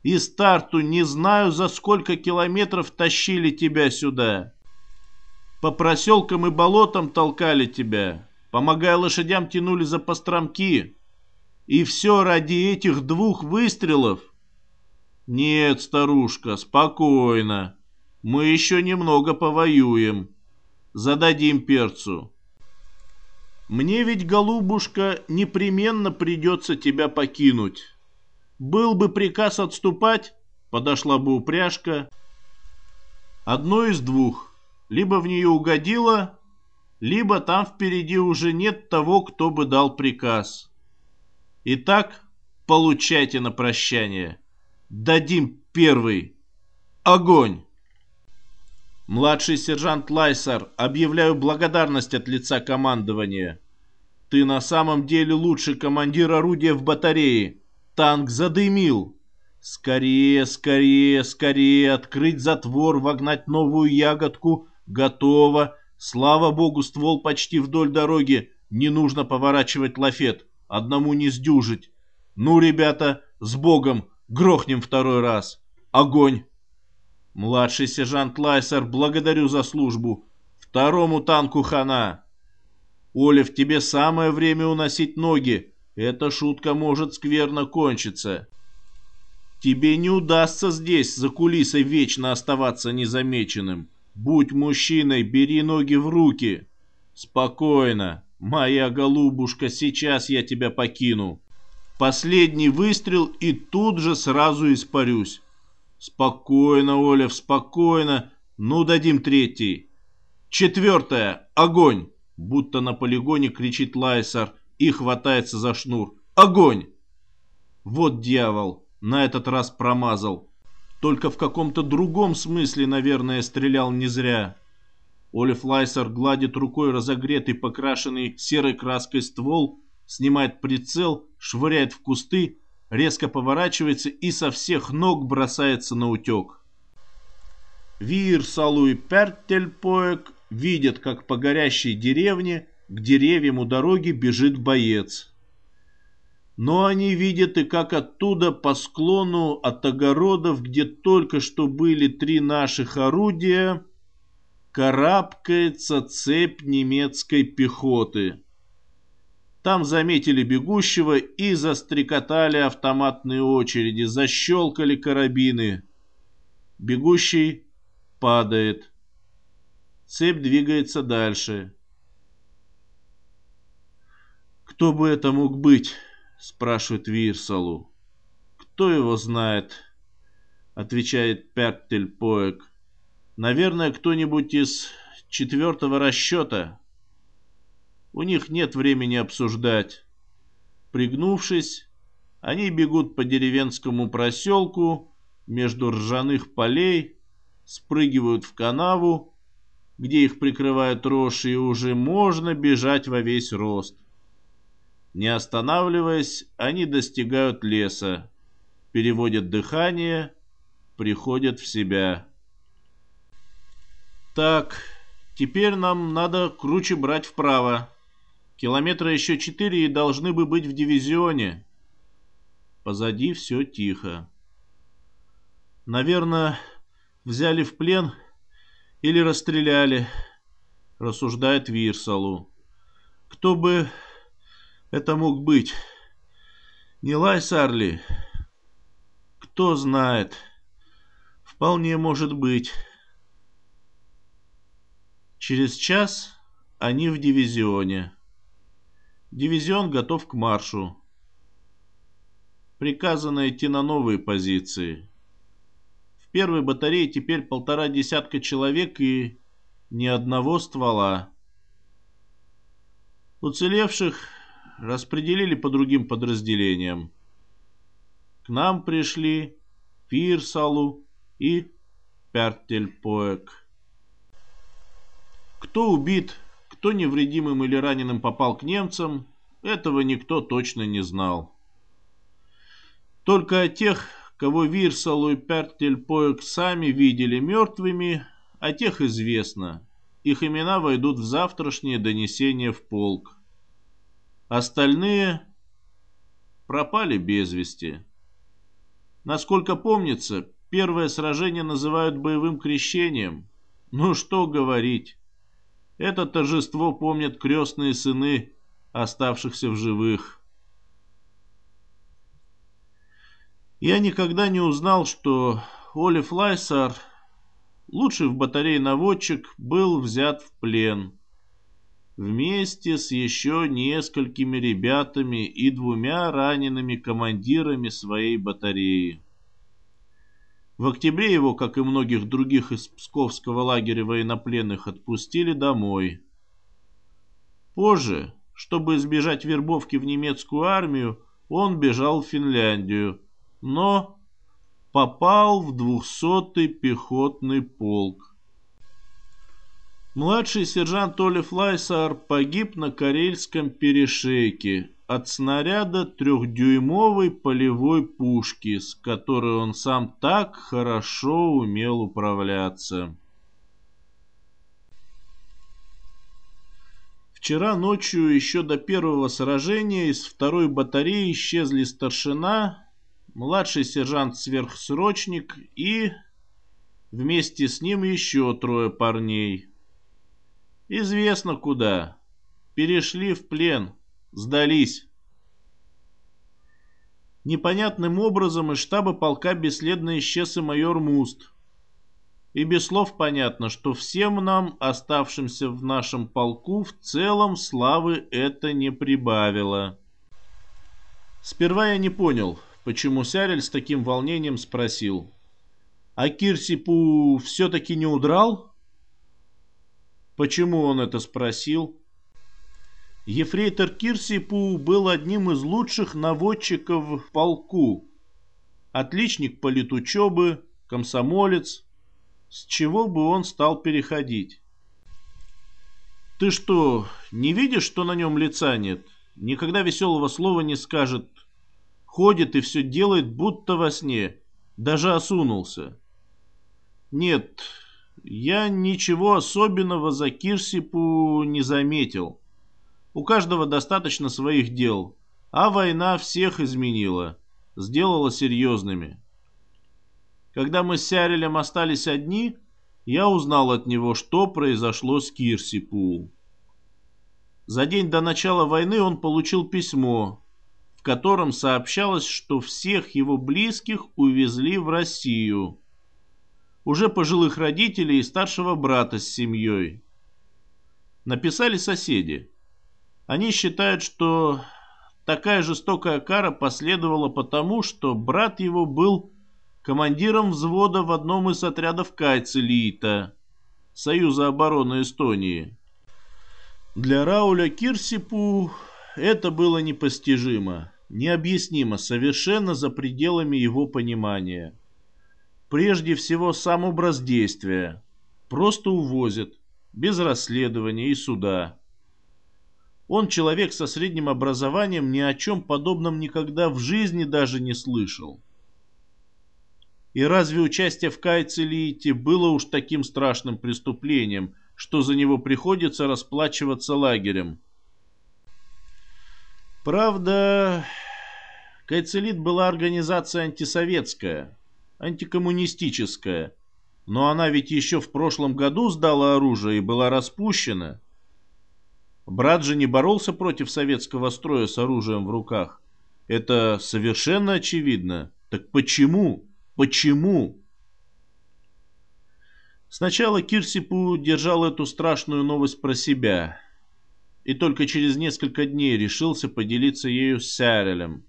И старту не знаю, за сколько километров тащили тебя сюда. По проселкам и болотам толкали тебя, помогая лошадям тянули за постромки. И все ради этих двух выстрелов? Нет, старушка, спокойно. Мы еще немного повоюем. Зададим перцу. Мне ведь, голубушка, непременно придется тебя покинуть. Был бы приказ отступать, подошла бы упряжка. Одно из двух. Либо в нее угодило, либо там впереди уже нет того, кто бы дал приказ. Итак, получайте на прощание. Дадим первый. Огонь! Младший сержант Лайсар, объявляю благодарность от лица командования. Ты на самом деле лучший командир орудия в батарее. Танк задымил. Скорее, скорее, скорее открыть затвор, вогнать новую ягодку. Готово. Слава богу, ствол почти вдоль дороги. Не нужно поворачивать лафет. Одному не сдюжить. Ну, ребята, с богом. Грохнем второй раз. Огонь. Младший сержант Лайсер, благодарю за службу. Второму танку хана. Олив, тебе самое время уносить ноги. Эта шутка может скверно кончиться. Тебе не удастся здесь, за кулисой, вечно оставаться незамеченным. Будь мужчиной, бери ноги в руки. Спокойно, моя голубушка, сейчас я тебя покину. Последний выстрел и тут же сразу испарюсь. Спокойно, Олив, спокойно. Ну, дадим третий. Четвертое. Огонь будто на полигоне кричит Лайсар и хватается за шнур. «Огонь!» Вот дьявол, на этот раз промазал. Только в каком-то другом смысле, наверное, стрелял не зря. Олив Лайсер гладит рукой разогретый, покрашенный серой краской ствол, снимает прицел, швыряет в кусты, резко поворачивается и со всех ног бросается на утек. Вир Салуй Пертельпоек видят, как по горящей деревне к деревьям у дороги бежит боец. Но они видят и как оттуда по склону от огородов, где только что были три наших орудия, карабкается цепь немецкой пехоты. Там заметили бегущего и застрекотали автоматные очереди, защелкали карабины. Бегущий падает. Цепь двигается дальше. «Кто бы это мог быть?» — спрашивает Вирсалу. «Кто его знает?» — отвечает Пяктель-Поек. «Наверное, кто-нибудь из четвертого расчета. У них нет времени обсуждать. Пригнувшись, они бегут по деревенскому проселку между ржаных полей, спрыгивают в канаву где их прикрывают рожи, и уже можно бежать во весь рост. Не останавливаясь, они достигают леса, переводят дыхание, приходят в себя. Так, теперь нам надо круче брать вправо. Километра еще четыре и должны бы быть в дивизионе. Позади все тихо. Наверное, взяли в плен или расстреляли, рассуждает Вирсалу. Кто бы это мог быть? Не Лай Сарли? Кто знает? Вполне может быть. Через час они в дивизионе. Дивизион готов к маршу. Приказано идти на новые позиции первой батарее теперь полтора десятка человек и ни одного ствола. Уцелевших распределили по другим подразделениям. К нам пришли Фирсалу и Пертельпоек. Кто убит, кто невредимым или раненым попал к немцам, этого никто точно не знал. Только о тех, кого Вирсалу и Пертельпоек сами видели мертвыми, о тех известно. Их имена войдут в завтрашнее донесение в полк. Остальные пропали без вести. Насколько помнится, первое сражение называют боевым крещением. Ну что говорить. Это торжество помнят крестные сыны оставшихся в живых. Я никогда не узнал, что Олив Лайсар, лучший в батарее наводчик, был взят в плен. Вместе с еще несколькими ребятами и двумя ранеными командирами своей батареи. В октябре его, как и многих других из Псковского лагеря военнопленных, отпустили домой. Позже, чтобы избежать вербовки в немецкую армию, он бежал в Финляндию – но попал в двухсотый пехотный полк. Младший сержант Олив Лайсар погиб на Карельском перешейке от снаряда трехдюймовой полевой пушки, с которой он сам так хорошо умел управляться. Вчера ночью, еще до первого сражения, из второй батареи исчезли старшина, младший сержант-сверхсрочник и вместе с ним еще трое парней. Известно куда. Перешли в плен, сдались. Непонятным образом из штаба полка бесследно исчез и майор Муст. И без слов понятно, что всем нам, оставшимся в нашем полку, в целом славы это не прибавило. Сперва я не понял, почему Сярель с таким волнением спросил. А Кирсипу все-таки не удрал? Почему он это спросил? Ефрейтор Кирсипу был одним из лучших наводчиков в полку. Отличник политучебы, комсомолец. С чего бы он стал переходить? Ты что, не видишь, что на нем лица нет? Никогда веселого слова не скажет. Ходит и все делает, будто во сне. Даже осунулся. Нет, я ничего особенного за Кирсипу не заметил. У каждого достаточно своих дел, а война всех изменила, сделала серьезными. Когда мы с Сярелем остались одни, я узнал от него, что произошло с Кирсипу. За день до начала войны он получил письмо, в котором сообщалось, что всех его близких увезли в Россию – уже пожилых родителей и старшего брата с семьей. Написали соседи. Они считают, что такая жестокая кара последовала потому, что брат его был командиром взвода в одном из отрядов Кайцелита, Союза обороны Эстонии. Для Рауля Кирсипу это было непостижимо, необъяснимо, совершенно за пределами его понимания. Прежде всего сам образ действия. Просто увозят, без расследования и суда. Он человек со средним образованием, ни о чем подобном никогда в жизни даже не слышал. И разве участие в Кайцелиите было уж таким страшным преступлением, что за него приходится расплачиваться лагерем? Правда, Кайцелит была организация антисоветская, антикоммунистическая. Но она ведь еще в прошлом году сдала оружие и была распущена. Брат же не боролся против советского строя с оружием в руках. Это совершенно очевидно. Так почему? Почему? Сначала Кирсипу держал эту страшную новость про себя. И только через несколько дней решился поделиться ею с Сярелем.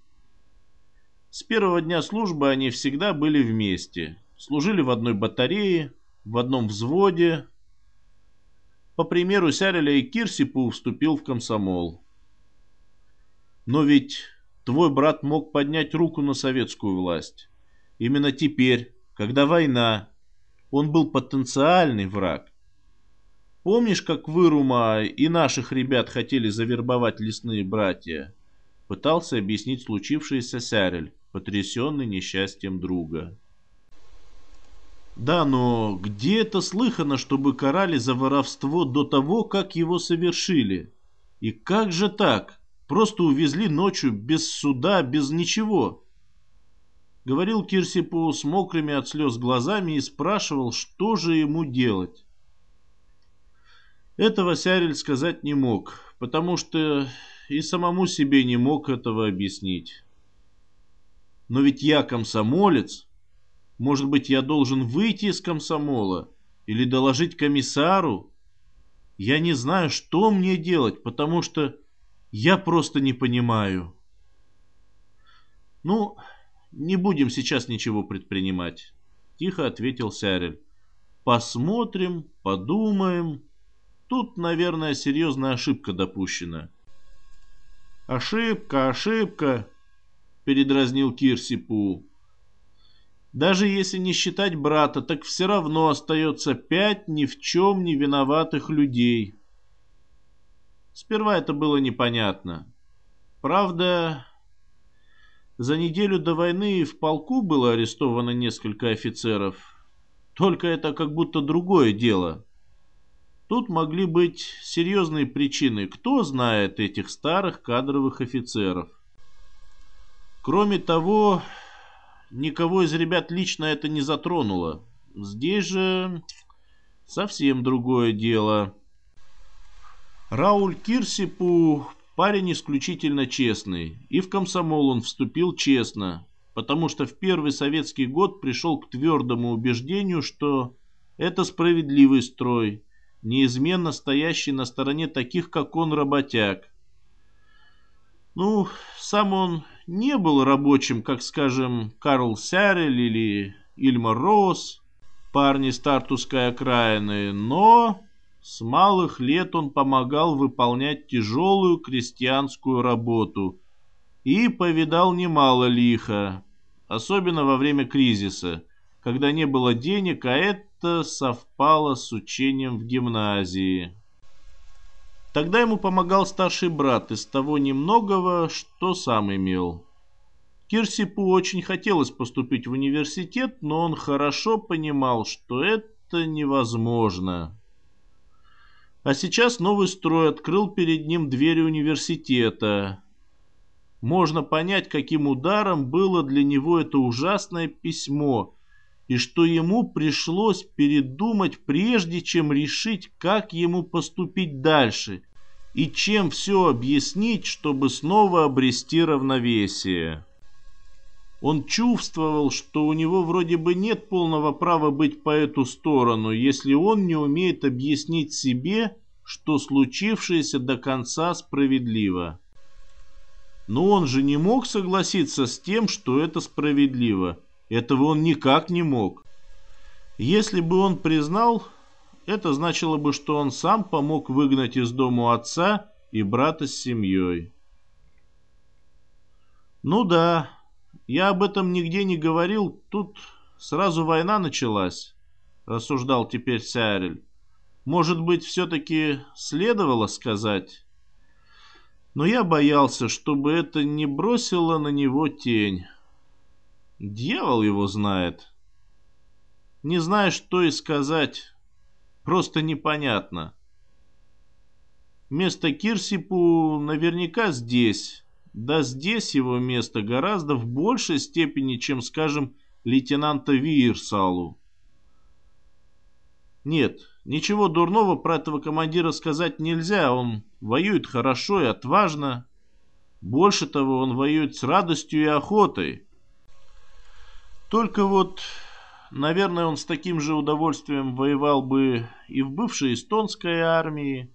С первого дня службы они всегда были вместе. Служили в одной батарее, в одном взводе. По примеру Сяреля и Кирсипу вступил в комсомол. Но ведь твой брат мог поднять руку на советскую власть. Именно теперь, когда война, он был потенциальный враг. Помнишь, как Вырума и наших ребят хотели завербовать лесные братья? Пытался объяснить случившееся Сярель потрясенный несчастьем друга. Да, но где это слыхано, чтобы карали за воровство до того, как его совершили? И как же так? Просто увезли ночью без суда, без ничего. Говорил Кирсипу с мокрыми от слез глазами и спрашивал, что же ему делать. Этого Сярель сказать не мог, потому что и самому себе не мог этого объяснить. Но ведь я комсомолец. Может быть, я должен выйти из комсомола или доложить комиссару? Я не знаю, что мне делать, потому что я просто не понимаю. Ну, не будем сейчас ничего предпринимать, тихо ответил Сярель. Посмотрим, подумаем. Тут, наверное, серьезная ошибка допущена. Ошибка, ошибка, передразнил Кирсипу. Даже если не считать брата, так все равно остается пять ни в чем не виноватых людей. Сперва это было непонятно. Правда, за неделю до войны в полку было арестовано несколько офицеров. Только это как будто другое дело. Тут могли быть серьезные причины. Кто знает этих старых кадровых офицеров? Кроме того, никого из ребят лично это не затронуло. Здесь же совсем другое дело. Рауль Кирсипу парень исключительно честный, и в комсомол он вступил честно, потому что в первый советский год пришел к твердому убеждению, что это справедливый строй, неизменно стоящий на стороне таких, как он, работяг. Ну, сам он не был рабочим, как, скажем, Карл Сярель или Ильма Роуз, парни Стартусской окраины, но с малых лет он помогал выполнять тяжелую крестьянскую работу и повидал немало лиха, особенно во время кризиса, когда не было денег, а это совпало с учением в гимназии. Тогда ему помогал старший брат из того немногого, что сам имел. Кирсипу очень хотелось поступить в университет, но он хорошо понимал, что это невозможно. А сейчас новый строй открыл перед ним двери университета. Можно понять, каким ударом было для него это ужасное письмо, и что ему пришлось передумать, прежде чем решить, как ему поступить дальше, и чем все объяснить, чтобы снова обрести равновесие. Он чувствовал, что у него вроде бы нет полного права быть по эту сторону, если он не умеет объяснить себе, что случившееся до конца справедливо. Но он же не мог согласиться с тем, что это справедливо – этого он никак не мог. Если бы он признал, это значило бы, что он сам помог выгнать из дому отца и брата с семьей. Ну да, я об этом нигде не говорил, тут сразу война началась, рассуждал теперь Сярель. Может быть, все-таки следовало сказать? Но я боялся, чтобы это не бросило на него тень. Дьявол его знает. Не знаю, что и сказать. Просто непонятно. Место Кирсипу наверняка здесь. Да здесь его место гораздо в большей степени, чем, скажем, лейтенанта Виерсалу. Нет, ничего дурного про этого командира сказать нельзя. Он воюет хорошо и отважно. Больше того, он воюет с радостью и охотой. Только вот, наверное, он с таким же удовольствием воевал бы и в бывшей эстонской армии,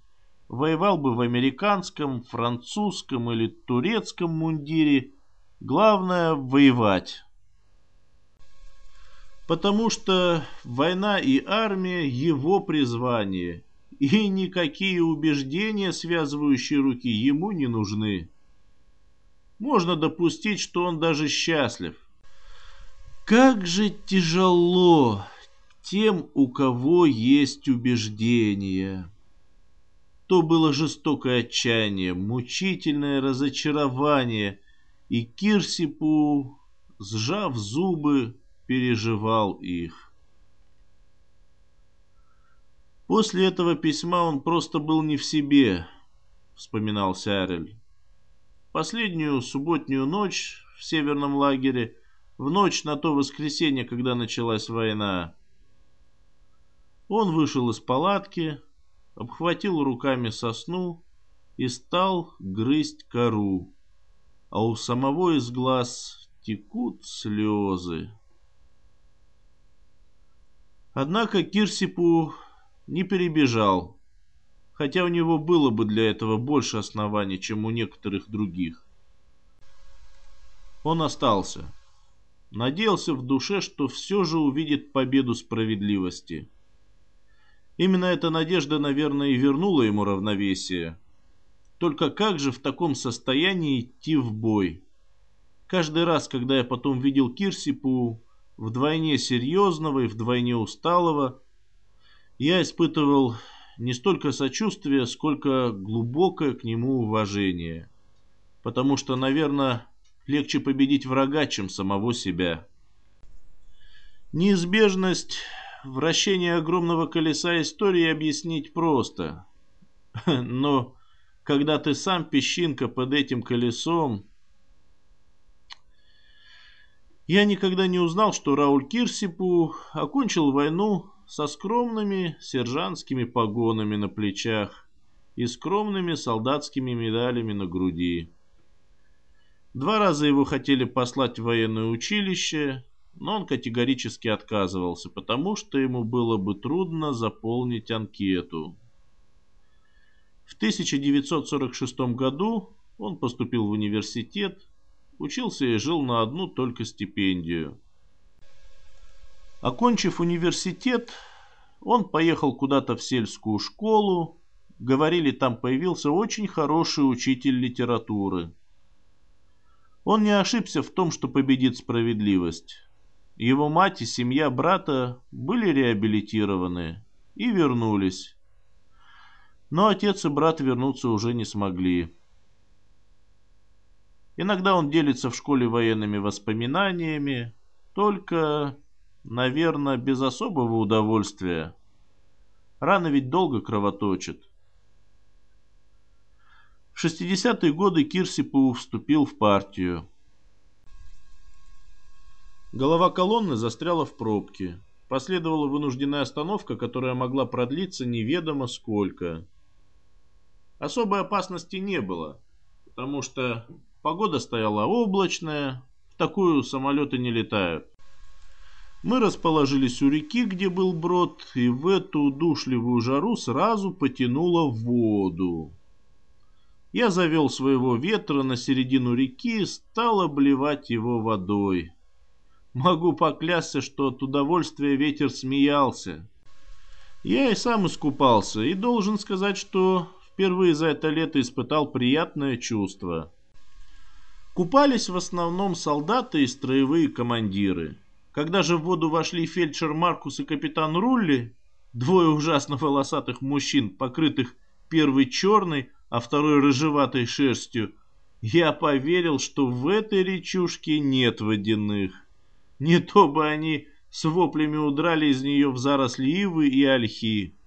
воевал бы в американском, французском или турецком мундире. Главное – воевать. Потому что война и армия – его призвание, и никакие убеждения, связывающие руки, ему не нужны. Можно допустить, что он даже счастлив – как же тяжело тем, у кого есть убеждения. То было жестокое отчаяние, мучительное разочарование, и Кирсипу, сжав зубы, переживал их. После этого письма он просто был не в себе, вспоминал Сярель. Последнюю субботнюю ночь в северном лагере – в ночь на то воскресенье, когда началась война. Он вышел из палатки, обхватил руками сосну и стал грызть кору, а у самого из глаз текут слезы. Однако Кирсипу не перебежал, хотя у него было бы для этого больше оснований, чем у некоторых других. Он остался. Надеялся в душе, что все же увидит победу справедливости. Именно эта надежда, наверное, и вернула ему равновесие. Только как же в таком состоянии идти в бой? Каждый раз, когда я потом видел Кирсипу, вдвойне серьезного и вдвойне усталого, я испытывал не столько сочувствие, сколько глубокое к нему уважение. Потому что, наверное, легче победить врага, чем самого себя. Неизбежность вращения огромного колеса истории объяснить просто. Но когда ты сам песчинка под этим колесом... Я никогда не узнал, что Рауль Кирсипу окончил войну со скромными сержантскими погонами на плечах и скромными солдатскими медалями на груди. Два раза его хотели послать в военное училище, но он категорически отказывался, потому что ему было бы трудно заполнить анкету. В 1946 году он поступил в университет, учился и жил на одну только стипендию. Окончив университет, он поехал куда-то в сельскую школу. Говорили, там появился очень хороший учитель литературы. Он не ошибся в том, что победит справедливость. Его мать и семья брата были реабилитированы и вернулись. Но отец и брат вернуться уже не смогли. Иногда он делится в школе военными воспоминаниями, только Наверное, без особого удовольствия. Рана ведь долго кровоточит. В 60-е годы Кирсипу вступил в партию. Голова колонны застряла в пробке. Последовала вынужденная остановка, которая могла продлиться неведомо сколько. Особой опасности не было, потому что погода стояла облачная, в такую самолеты не летают. Мы расположились у реки, где был брод, и в эту удушливую жару сразу потянуло воду. Я завел своего ветра на середину реки и стал обливать его водой. Могу поклясться, что от удовольствия ветер смеялся. Я и сам искупался, и должен сказать, что впервые за это лето испытал приятное чувство. Купались в основном солдаты и строевые командиры. Когда же в воду вошли фельдшер Маркус и капитан Рулли, двое ужасно волосатых мужчин, покрытых первый черной, а второй рыжеватой шерстью, я поверил, что в этой речушке нет водяных. Не то бы они с воплями удрали из нее в заросли ивы и ольхи.